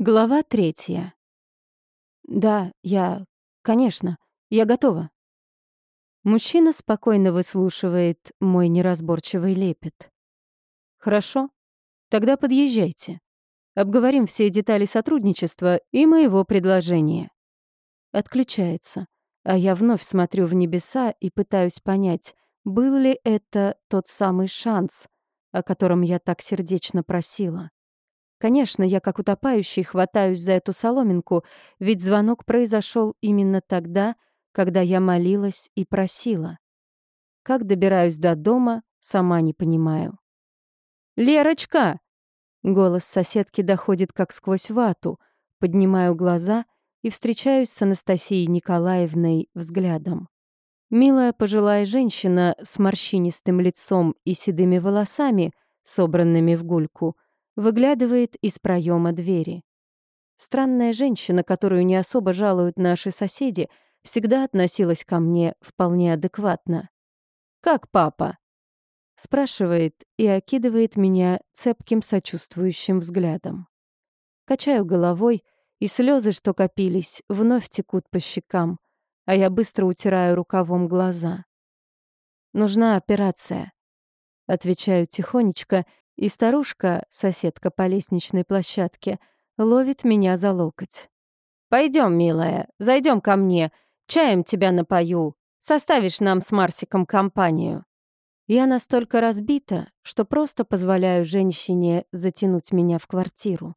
Глава третья. «Да, я... Конечно, я готова». Мужчина спокойно выслушивает мой неразборчивый лепет. «Хорошо, тогда подъезжайте. Обговорим все детали сотрудничества и моего предложения». Отключается, а я вновь смотрю в небеса и пытаюсь понять, был ли это тот самый шанс, о котором я так сердечно просила. Конечно, я как утопающий хватаюсь за эту соломинку, ведь звонок произошел именно тогда, когда я молилась и просила. Как добираюсь до дома, сама не понимаю. «Лерочка!» Голос соседки доходит как сквозь вату. Поднимаю глаза и встречаюсь с Анастасией Николаевной взглядом. Милая пожилая женщина с морщинистым лицом и седыми волосами, собранными в гульку — выглядывает из проема двери. Странная женщина, которую не особо жалуют наши соседи, всегда относилась ко мне вполне адекватно. «Как папа?» спрашивает и окидывает меня цепким сочувствующим взглядом. Качаю головой, и слезы, что копились, вновь текут по щекам, а я быстро утираю рукавом глаза. «Нужна операция», — отвечаю тихонечко и старушка, соседка по лестничной площадке, ловит меня за локоть. Пойдем, милая, зайдем ко мне, чаем тебя напою, составишь нам с Марсиком компанию». Я настолько разбита, что просто позволяю женщине затянуть меня в квартиру.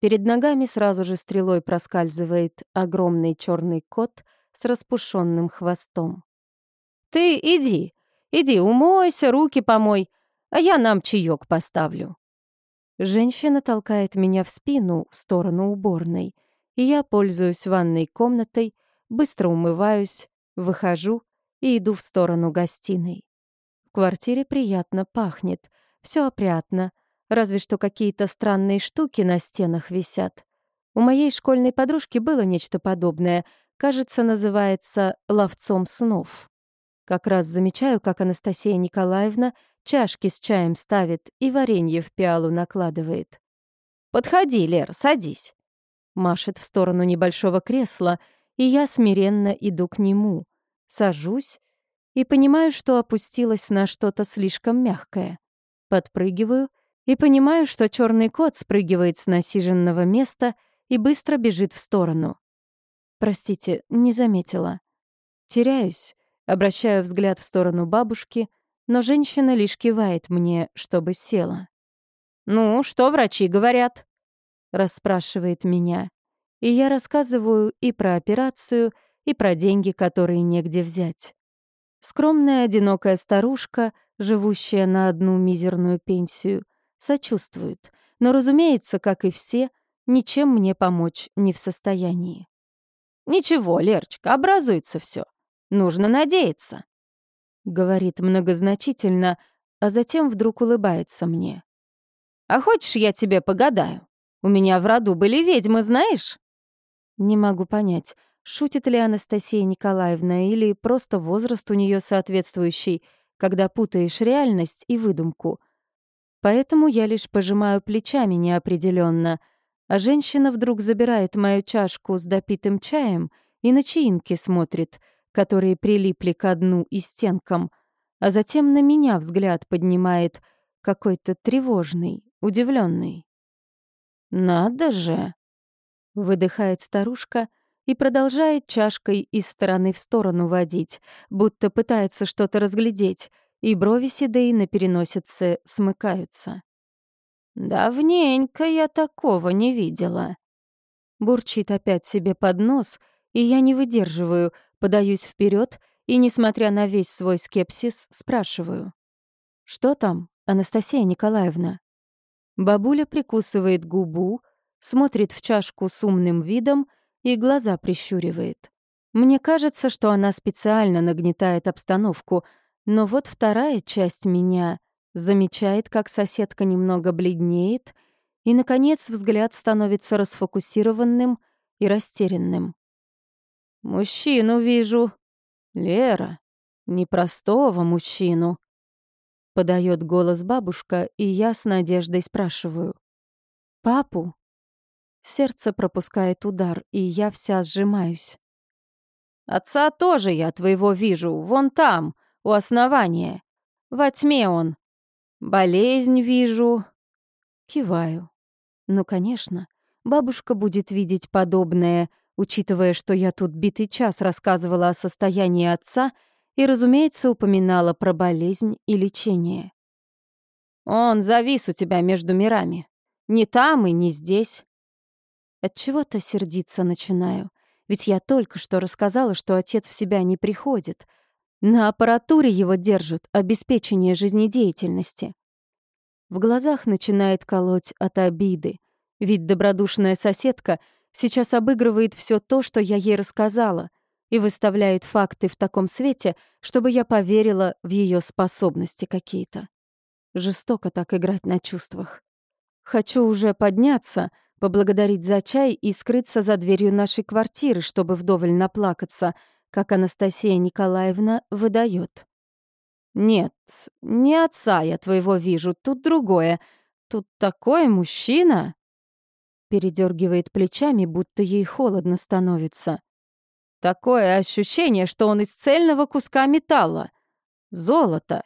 Перед ногами сразу же стрелой проскальзывает огромный черный кот с распушенным хвостом. «Ты иди, иди, умойся, руки помой, а я нам чаек поставлю». Женщина толкает меня в спину, в сторону уборной, и я пользуюсь ванной комнатой, быстро умываюсь, выхожу и иду в сторону гостиной. В квартире приятно пахнет, все опрятно, разве что какие-то странные штуки на стенах висят. У моей школьной подружки было нечто подобное, кажется, называется «ловцом снов». Как раз замечаю, как Анастасия Николаевна чашки с чаем ставит и варенье в пиалу накладывает. «Подходи, Лер, садись!» Машет в сторону небольшого кресла, и я смиренно иду к нему. Сажусь и понимаю, что опустилась на что-то слишком мягкое. Подпрыгиваю и понимаю, что черный кот спрыгивает с насиженного места и быстро бежит в сторону. Простите, не заметила. Теряюсь, обращаю взгляд в сторону бабушки — но женщина лишь кивает мне, чтобы села. «Ну, что врачи говорят?» расспрашивает меня. И я рассказываю и про операцию, и про деньги, которые негде взять. Скромная одинокая старушка, живущая на одну мизерную пенсию, сочувствует, но, разумеется, как и все, ничем мне помочь не в состоянии. «Ничего, Лерочка, образуется все. Нужно надеяться», говорит многозначительно, а затем вдруг улыбается мне. «А хочешь, я тебе погадаю? У меня в роду были ведьмы, знаешь?» Не могу понять, шутит ли Анастасия Николаевна или просто возраст у нее соответствующий, когда путаешь реальность и выдумку. Поэтому я лишь пожимаю плечами неопределенно, а женщина вдруг забирает мою чашку с допитым чаем и на чаинки смотрит — которые прилипли к дну и стенкам, а затем на меня взгляд поднимает какой-то тревожный, удивленный. «Надо же!» — выдыхает старушка и продолжает чашкой из стороны в сторону водить, будто пытается что-то разглядеть, и брови седые на переносице смыкаются. «Давненько я такого не видела». Бурчит опять себе под нос, и я не выдерживаю — Подаюсь вперед и, несмотря на весь свой скепсис, спрашиваю. «Что там, Анастасия Николаевна?» Бабуля прикусывает губу, смотрит в чашку с умным видом и глаза прищуривает. Мне кажется, что она специально нагнетает обстановку, но вот вторая часть меня замечает, как соседка немного бледнеет, и, наконец, взгляд становится расфокусированным и растерянным. «Мужчину вижу. Лера, непростого мужчину». Подает голос бабушка, и я с надеждой спрашиваю. «Папу?» Сердце пропускает удар, и я вся сжимаюсь. Отца тоже я твоего вижу, вон там, у основания. Во тьме он. Болезнь вижу. Киваю. Ну, конечно, бабушка будет видеть подобное, учитывая, что я тут битый час рассказывала о состоянии отца и, разумеется, упоминала про болезнь и лечение. Он завис у тебя между мирами. Не там и не здесь. От чего-то сердиться начинаю, ведь я только что рассказала, что отец в себя не приходит. На аппаратуре его держат обеспечение жизнедеятельности. В глазах начинает колоть от обиды, ведь добродушная соседка сейчас обыгрывает все то, что я ей рассказала, и выставляет факты в таком свете, чтобы я поверила в ее способности какие-то. Жестоко так играть на чувствах. Хочу уже подняться, поблагодарить за чай и скрыться за дверью нашей квартиры, чтобы вдоволь наплакаться, как Анастасия Николаевна выдает. «Нет, не отца я твоего вижу, тут другое. Тут такой мужчина!» Передергивает плечами, будто ей холодно становится. «Такое ощущение, что он из цельного куска металла. Золото.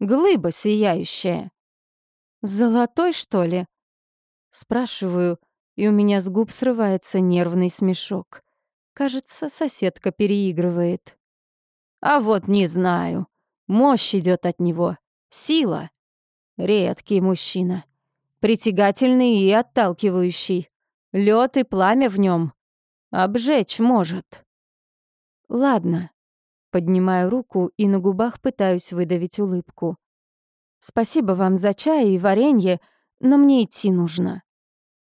Глыба сияющая. Золотой, что ли? Спрашиваю, и у меня с губ срывается нервный смешок. Кажется, соседка переигрывает. А вот не знаю. Мощь идет от него. Сила. Редкий мужчина. Притягательный и отталкивающий. Лед и пламя в нем. Обжечь может. Ладно, Поднимаю руку и на губах пытаюсь выдавить улыбку. «Спасибо вам за чай и варенье, но мне идти нужно».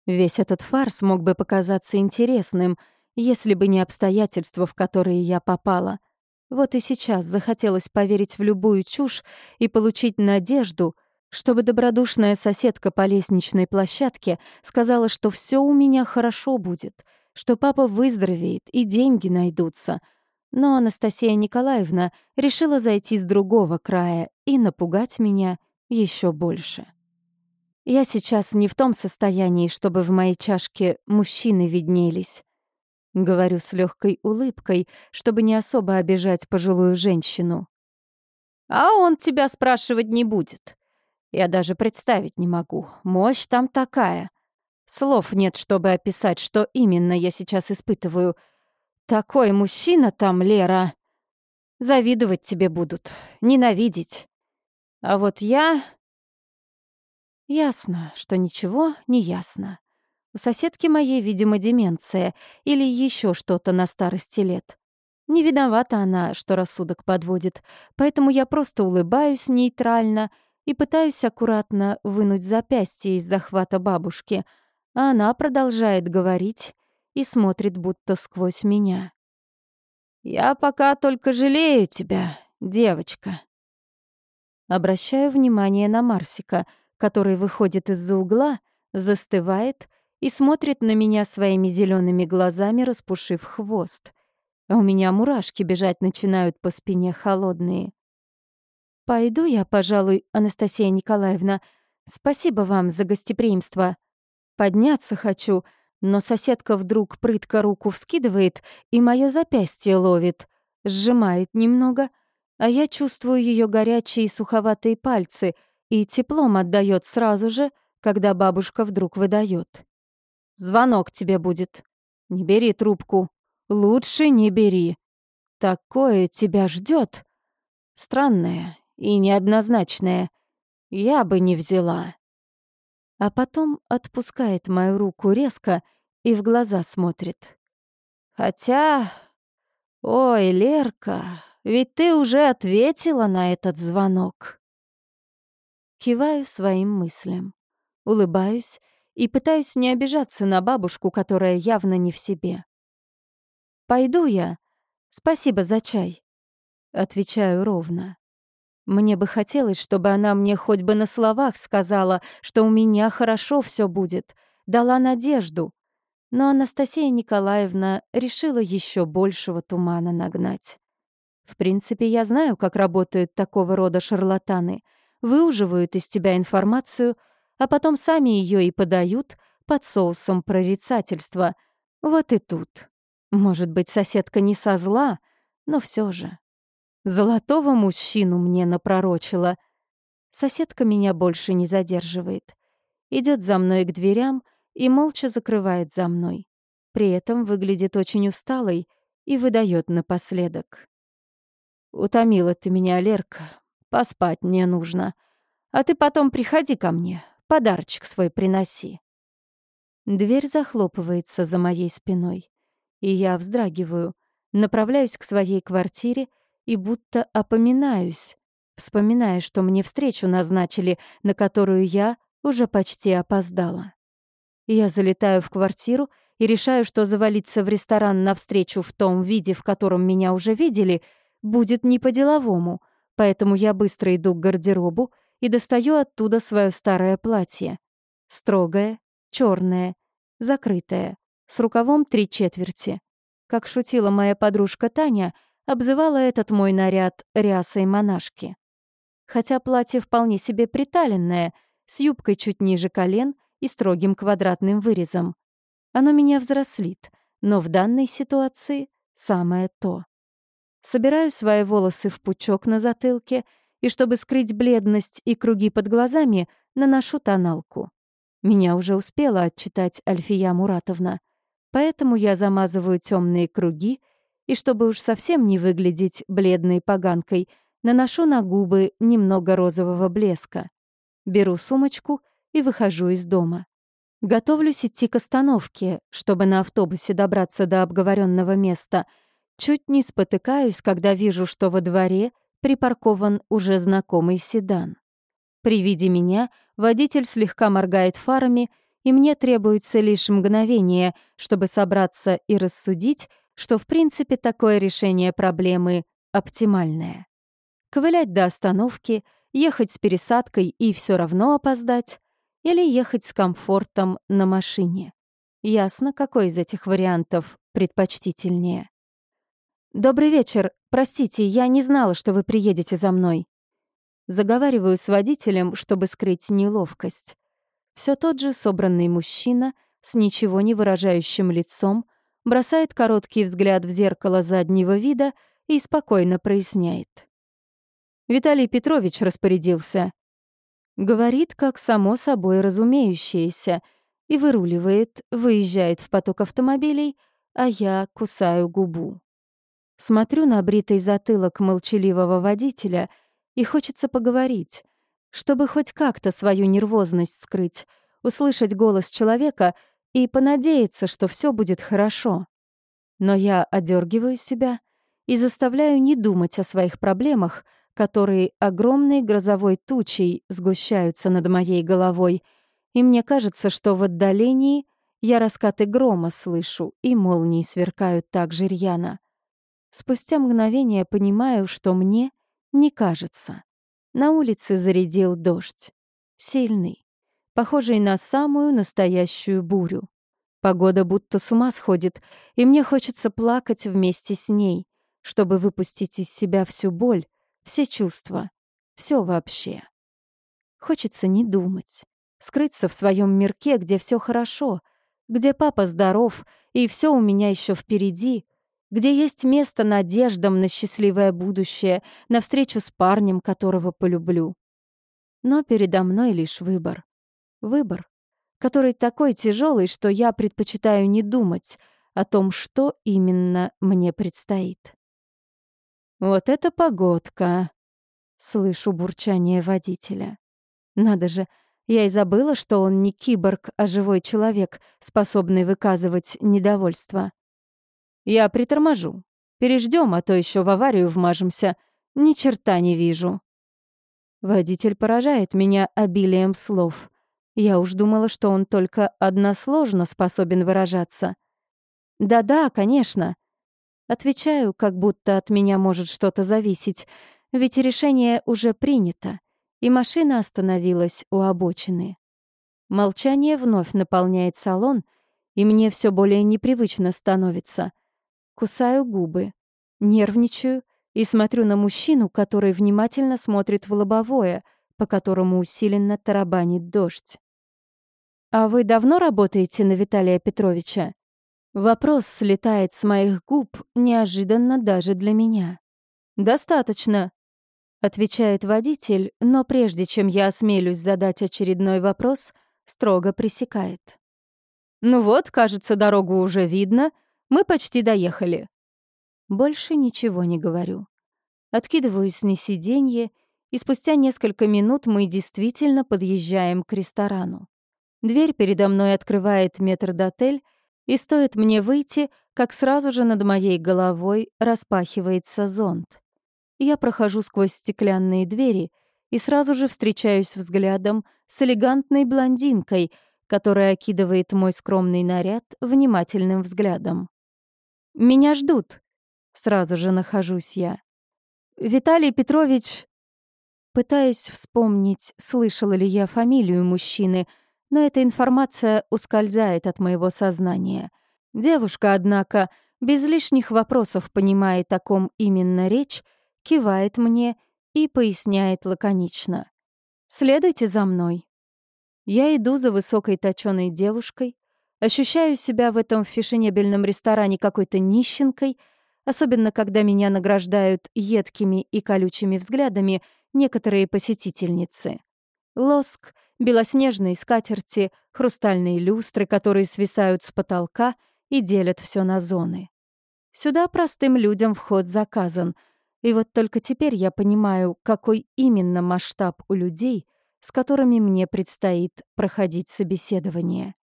Весь этот фарс мог бы показаться интересным, если бы не обстоятельства, в которые я попала. Вот и сейчас захотелось поверить в любую чушь и получить надежду, чтобы добродушная соседка по лестничной площадке сказала, что все у меня хорошо будет, что папа выздоровеет и деньги найдутся — но Анастасия Николаевна решила зайти с другого края и напугать меня еще больше. Я сейчас не в том состоянии, чтобы в моей чашке мужчины виднелись. Говорю с легкой улыбкой, чтобы не особо обижать пожилую женщину. А он тебя спрашивать не будет. Я даже представить не могу. Мощь там такая. Слов нет, чтобы описать, что именно я сейчас испытываю — такой мужчина там, Лера. Завидовать тебе будут, ненавидеть. А вот я... Ясно, что ничего не ясно. У соседки моей, видимо, деменция или еще что-то на старости лет. Не виновата она, что рассудок подводит, поэтому я просто улыбаюсь нейтрально и пытаюсь аккуратно вынуть запястье из захвата бабушки, а она продолжает говорить, и смотрит будто сквозь меня. «Я пока только жалею тебя, девочка». Обращаю внимание на Марсика, который выходит из-за угла, застывает и смотрит на меня своими зелеными глазами, распушив хвост. А у меня мурашки бежать начинают по спине холодные. «Пойду я, пожалуй, Анастасия Николаевна. Спасибо вам за гостеприимство. Подняться хочу, — но соседка вдруг прытко руку вскидывает и мое запястье ловит, сжимает немного, а я чувствую ее горячие суховатые пальцы и теплом отдает сразу же, когда бабушка вдруг выдает. «Звонок тебе будет. Не бери трубку. Лучше не бери. Такое тебя ждет. Странное и неоднозначное. Я бы не взяла» а потом отпускает мою руку резко и в глаза смотрит. «Хотя... Ой, Лерка, ведь ты уже ответила на этот звонок». Киваю своим мыслям, улыбаюсь и пытаюсь не обижаться на бабушку, которая явно не в себе. «Пойду я. Спасибо за чай», — отвечаю ровно. Мне бы хотелось, чтобы она мне хоть бы на словах сказала, что у меня хорошо все будет, дала надежду. Но Анастасия Николаевна решила еще большего тумана нагнать. В принципе, я знаю, как работают такого рода шарлатаны. Выуживают из тебя информацию, а потом сами ее и подают, под соусом прорицательства. Вот и тут. Может быть, соседка не со зла, но все же. Золотого мужчину мне напророчила. Соседка меня больше не задерживает. Идет за мной к дверям и молча закрывает за мной. При этом выглядит очень усталой и выдает напоследок. «Утомила ты меня, Лерка. Поспать мне нужно. А ты потом приходи ко мне, подарочек свой приноси». Дверь захлопывается за моей спиной, и я вздрагиваю, направляюсь к своей квартире и будто опоминаюсь, вспоминая, что мне встречу назначили, на которую я уже почти опоздала. Я залетаю в квартиру и решаю, что завалиться в ресторан навстречу в том виде, в котором меня уже видели, будет не по-деловому, поэтому я быстро иду к гардеробу и достаю оттуда свое старое платье. Строгое, черное, закрытое, с рукавом три четверти. Как шутила моя подружка Таня, обзывала этот мой наряд рясой монашки. Хотя платье вполне себе приталенное, с юбкой чуть ниже колен и строгим квадратным вырезом. Оно меня взрослит, но в данной ситуации самое то. Собираю свои волосы в пучок на затылке и, чтобы скрыть бледность и круги под глазами, наношу тоналку. Меня уже успела отчитать Альфия Муратовна, поэтому я замазываю темные круги и, чтобы уж совсем не выглядеть бледной поганкой, наношу на губы немного розового блеска. Беру сумочку и выхожу из дома. Готовлюсь идти к остановке, чтобы на автобусе добраться до обговоренного места. Чуть не спотыкаюсь, когда вижу, что во дворе припаркован уже знакомый седан. При виде меня водитель слегка моргает фарами, и мне требуется лишь мгновение, чтобы собраться и рассудить, что в принципе такое решение проблемы оптимальное. Ковылять до остановки, ехать с пересадкой и все равно опоздать или ехать с комфортом на машине. Ясно, какой из этих вариантов предпочтительнее. «Добрый вечер. Простите, я не знала, что вы приедете за мной». Заговариваю с водителем, чтобы скрыть неловкость. Все тот же собранный мужчина с ничего не выражающим лицом бросает короткий взгляд в зеркало заднего вида и спокойно проясняет. Виталий Петрович распорядился. Говорит, как само собой разумеющееся, и выруливает, выезжает в поток автомобилей, а я кусаю губу. Смотрю на бритый затылок молчаливого водителя, и хочется поговорить, чтобы хоть как-то свою нервозность скрыть, услышать голос человека и понадеяться, что все будет хорошо. Но я одергиваю себя и заставляю не думать о своих проблемах, которые огромной грозовой тучей сгущаются над моей головой, и мне кажется, что в отдалении я раскаты грома слышу, и молнии сверкают так же рьяно. Спустя мгновение понимаю, что мне не кажется. На улице зарядил дождь. Сильный, похожий на самую настоящую бурю. Погода будто с ума сходит, и мне хочется плакать вместе с ней, чтобы выпустить из себя всю боль, все чувства, все вообще. Хочется не думать, скрыться в своем мирке, где все хорошо, где папа здоров и все у меня еще впереди, где есть место надеждам на счастливое будущее, на встречу с парнем, которого полюблю. Но передо мной лишь выбор. Выбор, который такой тяжелый, что я предпочитаю не думать о том, что именно мне предстоит. «Вот это погодка!» — слышу бурчание водителя. «Надо же, я и забыла, что он не киборг, а живой человек, способный выказывать недовольство. Я приторможу. Переждем, а то еще в аварию вмажемся. Ни черта не вижу». Водитель поражает меня обилием слов. Я уж думала, что он только односложно способен выражаться. «Да-да, конечно», Отвечаю, как будто от меня может что-то зависеть, ведь решение уже принято, и машина остановилась у обочины. Молчание вновь наполняет салон, и мне все более непривычно становится. Кусаю губы, нервничаю и смотрю на мужчину, который внимательно смотрит в лобовое, по которому усиленно тарабанит дождь. «А вы давно работаете на Виталия Петровича?» Вопрос слетает с моих губ неожиданно даже для меня. «Достаточно», — отвечает водитель, но прежде чем я осмелюсь задать очередной вопрос, строго пресекает. «Ну вот, кажется, дорогу уже видно. Мы почти доехали». Больше ничего не говорю. Откидываюсь на сиденье, и спустя несколько минут мы действительно подъезжаем к ресторану. Дверь передо мной открывает метрдотель, и стоит мне выйти, как сразу же над моей головой распахивается зонт. Я прохожу сквозь стеклянные двери и сразу же встречаюсь взглядом с элегантной блондинкой, которая окидывает мой скромный наряд внимательным взглядом. «Меня ждут», — сразу же нахожусь я. «Виталий Петрович...» Пытаюсь вспомнить, слышала ли я фамилию мужчины — но эта информация ускользает от моего сознания. Девушка, однако, без лишних вопросов понимает, о ком именно речь, кивает мне и поясняет лаконично. «Следуйте за мной». Я иду за высокой точёной девушкой, ощущаю себя в этом фешенебельном ресторане какой-то нищенкой, особенно когда меня награждают едкими и колючими взглядами некоторые посетительницы. Лоск белоснежные скатерти, хрустальные люстры, которые свисают с потолка и делят все на зоны. Сюда простым людям вход заказан, и вот только теперь я понимаю, какой именно масштаб у людей, с которыми мне предстоит проходить собеседование.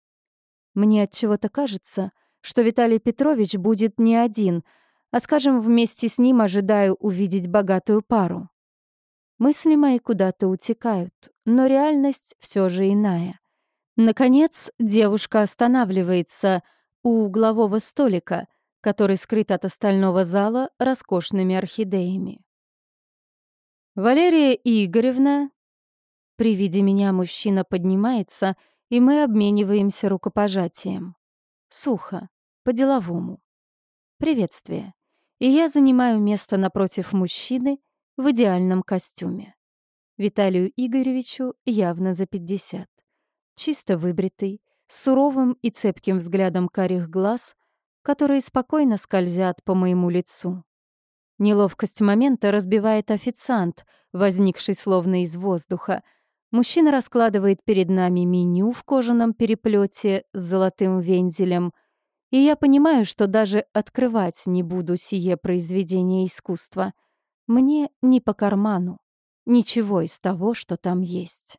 Мне от чего-то кажется, что Виталий Петрович будет не один, а, скажем, вместе с ним ожидаю увидеть богатую пару. Мысли мои куда-то утекают, но реальность все же иная. Наконец, девушка останавливается у углового столика, который скрыт от остального зала роскошными орхидеями. «Валерия Игоревна...» При виде меня мужчина поднимается, и мы обмениваемся рукопожатием. Сухо, по-деловому. Приветствие. И я занимаю место напротив мужчины, в идеальном костюме. Виталию Игоревичу явно за 50. Чисто выбритый, с суровым и цепким взглядом карих глаз, которые спокойно скользят по моему лицу. Неловкость момента разбивает официант, возникший словно из воздуха. Мужчина раскладывает перед нами меню в кожаном переплете с золотым вензелем, и я понимаю, что даже открывать не буду сие произведение искусства — мне не по карману. Ничего из того, что там есть.